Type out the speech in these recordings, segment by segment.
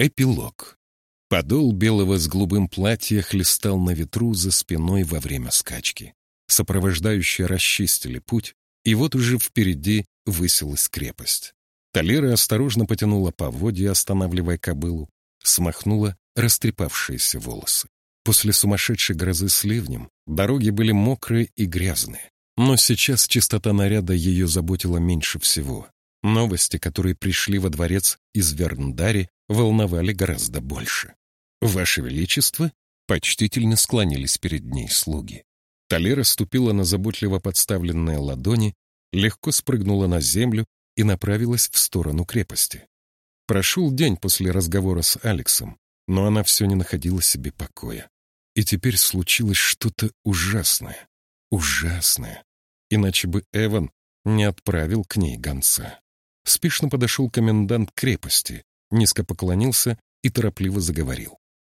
Эпилог. Подол белого с голубым платья хлестал на ветру за спиной во время скачки. Сопровождающие расчистили путь, и вот уже впереди высилась крепость. Талера осторожно потянула поводья, останавливая кобылу, смахнула растрепавшиеся волосы. После сумасшедшей грозы с ливнем дороги были мокрые и грязные. Но сейчас чистота наряда ее заботила меньше всего. Новости, которые пришли во дворец из Верндари, волновали гораздо больше. «Ваше Величество!» почтительно склонились перед ней слуги. Талера ступила на заботливо подставленные ладони, легко спрыгнула на землю и направилась в сторону крепости. Прошел день после разговора с Алексом, но она все не находила себе покоя. И теперь случилось что-то ужасное. Ужасное. Иначе бы Эван не отправил к ней гонца. Спешно подошел комендант крепости, низко поклонился и торопливо заговорил.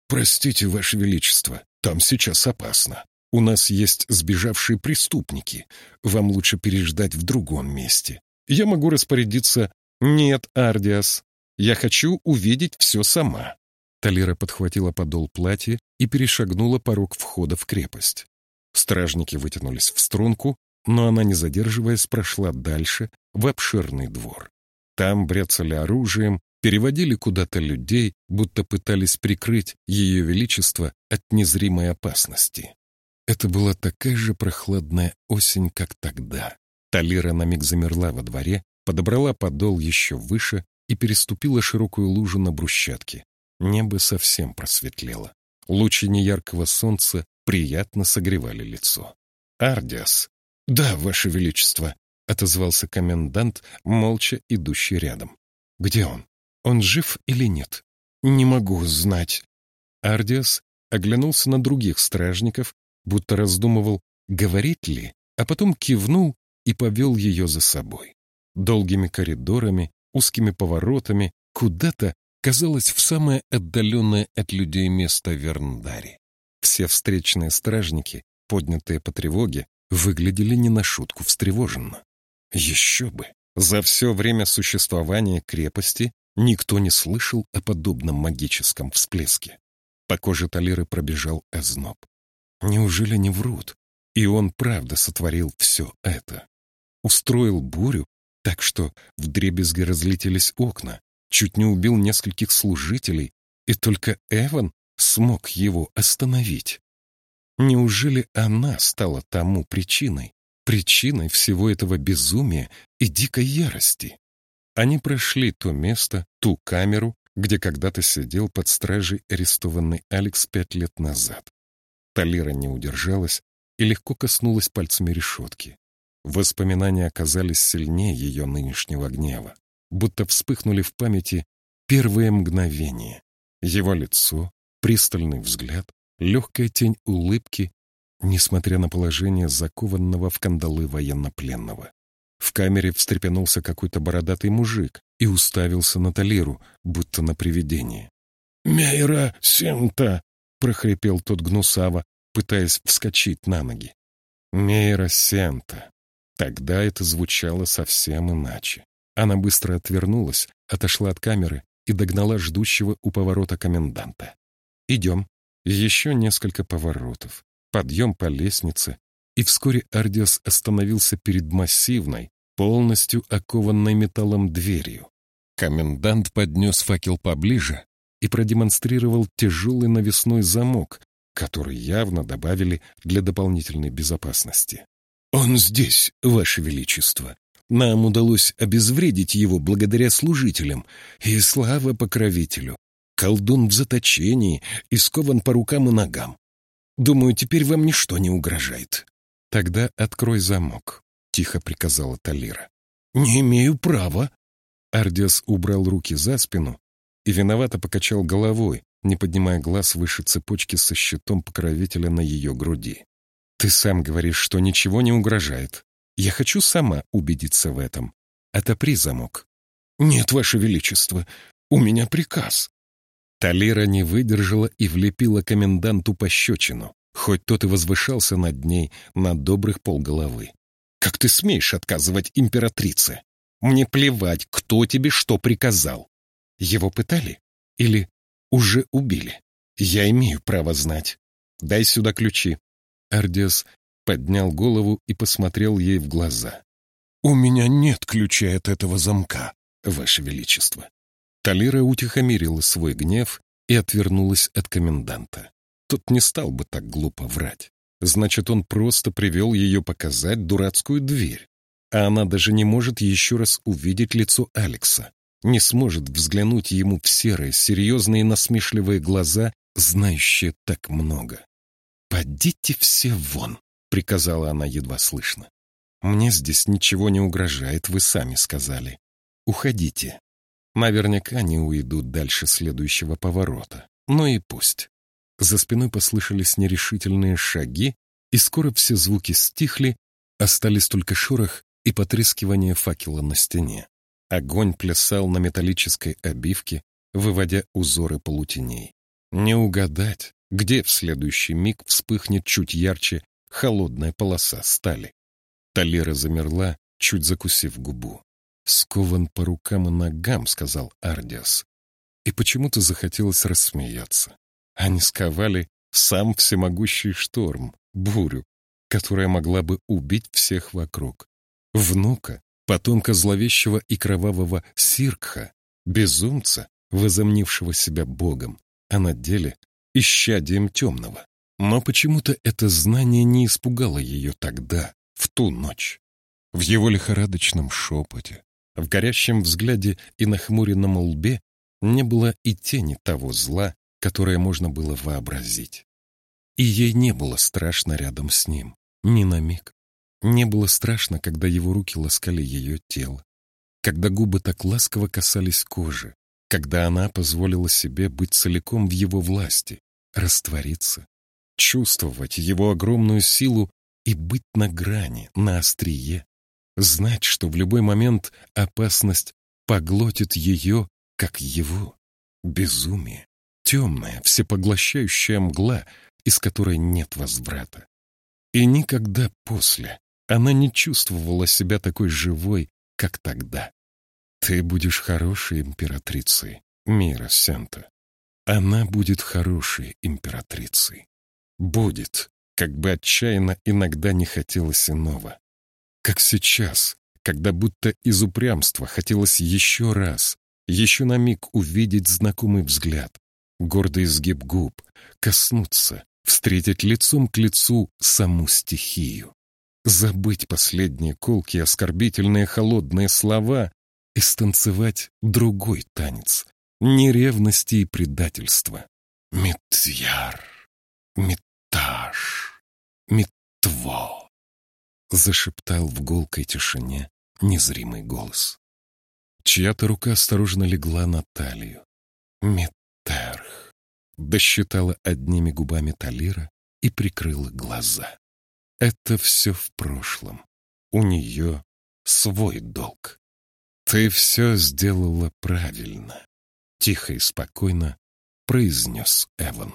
«Простите, Ваше Величество, там сейчас опасно. У нас есть сбежавшие преступники. Вам лучше переждать в другом месте. Я могу распорядиться...» «Нет, Ардиас, я хочу увидеть все сама». Талира подхватила подол платья и перешагнула порог входа в крепость. Стражники вытянулись в струнку, но она, не задерживаясь, прошла дальше, в обширный двор. Там бряцали оружием, переводили куда-то людей, будто пытались прикрыть Ее Величество от незримой опасности. Это была такая же прохладная осень, как тогда. Талира на миг замерла во дворе, подобрала подол еще выше и переступила широкую лужу на брусчатке. Небо совсем просветлело. Лучи неяркого солнца приятно согревали лицо. «Ардиас!» «Да, Ваше Величество!» — отозвался комендант, молча идущий рядом. «Где он?» Он жив или нет? Не могу знать. Ардиас оглянулся на других стражников, будто раздумывал, говорит ли, а потом кивнул и повел ее за собой. Долгими коридорами, узкими поворотами, куда-то, казалось, в самое отдаленное от людей место Верндари. Все встречные стражники, поднятые по тревоге, выглядели не на шутку встревоженно. Еще бы! За все время существования крепости Никто не слышал о подобном магическом всплеске. По коже Талиры пробежал озноб. Неужели не врут? И он правда сотворил все это. Устроил бурю, так что вдребезги разлетелись окна, чуть не убил нескольких служителей, и только Эван смог его остановить. Неужели она стала тому причиной, причиной всего этого безумия и дикой ярости? Они прошли то место, ту камеру, где когда-то сидел под стражей арестованный Алекс пять лет назад. Талира не удержалась и легко коснулась пальцами решетки. Воспоминания оказались сильнее ее нынешнего гнева, будто вспыхнули в памяти первые мгновения. Его лицо, пристальный взгляд, легкая тень улыбки, несмотря на положение закованного в кандалы военнопленного. В камере встрепенулся какой-то бородатый мужик и уставился на Талиру, будто на привидение. «Мейра Сента!» — прохрипел тот гнусаво, пытаясь вскочить на ноги. «Мейра Сента!» Тогда это звучало совсем иначе. Она быстро отвернулась, отошла от камеры и догнала ждущего у поворота коменданта. «Идем». Еще несколько поворотов, подъем по лестнице, и вскоре Ардиас остановился перед массивной, полностью окованной металлом дверью. Комендант поднес факел поближе и продемонстрировал тяжелый навесной замок, который явно добавили для дополнительной безопасности. «Он здесь, Ваше Величество. Нам удалось обезвредить его благодаря служителям, и слава покровителю. Колдун в заточении и скован по рукам и ногам. Думаю, теперь вам ничто не угрожает. «Тогда открой замок», — тихо приказала Талира. «Не имею права». Ардиас убрал руки за спину и виновато покачал головой, не поднимая глаз выше цепочки со щитом покровителя на ее груди. «Ты сам говоришь, что ничего не угрожает. Я хочу сама убедиться в этом. Отопри замок». «Нет, Ваше Величество, у меня приказ». Талира не выдержала и влепила коменданту пощечину хоть тот и возвышался над ней на добрых полголовы. «Как ты смеешь отказывать императрице? Мне плевать, кто тебе что приказал. Его пытали? Или уже убили? Я имею право знать. Дай сюда ключи. Ардиас поднял голову и посмотрел ей в глаза. «У меня нет ключа от этого замка, Ваше Величество». Талира утихомирила свой гнев и отвернулась от коменданта. Тот не стал бы так глупо врать. Значит, он просто привел ее показать дурацкую дверь. А она даже не может еще раз увидеть лицо Алекса. Не сможет взглянуть ему в серые, серьезные насмешливые глаза, знающие так много. «Подите все вон!» — приказала она едва слышно. «Мне здесь ничего не угрожает, вы сами сказали. Уходите. Наверняка не уйдут дальше следующего поворота. Но и пусть». За спиной послышались нерешительные шаги, и скоро все звуки стихли, остались только шорох и потрескивание факела на стене. Огонь плясал на металлической обивке, выводя узоры полутеней. Не угадать, где в следующий миг вспыхнет чуть ярче холодная полоса стали. Талера замерла, чуть закусив губу. «Скован по рукам и ногам», — сказал Ардиас. И почему-то захотелось рассмеяться. Они сковали сам всемогущий шторм, бурю, которая могла бы убить всех вокруг. Внука, потомка зловещего и кровавого Сиркха, безумца, возомнившего себя богом, а на деле исчадием темного. Но почему-то это знание не испугало ее тогда, в ту ночь. В его лихорадочном шепоте, в горящем взгляде и нахмуренном лбе не было и тени того зла, которое можно было вообразить. И ей не было страшно рядом с ним, ни на миг. Не было страшно, когда его руки ласкали ее тело, когда губы так ласково касались кожи, когда она позволила себе быть целиком в его власти, раствориться, чувствовать его огромную силу и быть на грани, на острие, знать, что в любой момент опасность поглотит ее, как его. Безумие, темная, всепоглощающая мгла, из которой нет возврата. И никогда после она не чувствовала себя такой живой, как тогда. Ты будешь хорошей императрицей, Мира Сента. Она будет хорошей императрицей. Будет, как бы отчаянно иногда не хотелось иного. Как сейчас, когда будто из упрямства хотелось еще раз, еще на миг увидеть знакомый взгляд, гордый изгиб губ, коснуться, встретить лицом к лицу саму стихию. Забыть последние колки, оскорбительные холодные слова и станцевать другой танец, не ревности и предательства. Метьяр, метаж, метво, зашептал в гулкой тишине незримый голос. Чья-то рука осторожно легла на талию. Метерх, досчитала одними губами Талира и прикрыла глаза. Это все в прошлом. У нее свой долг. Ты все сделала правильно. Тихо и спокойно произнес Эван.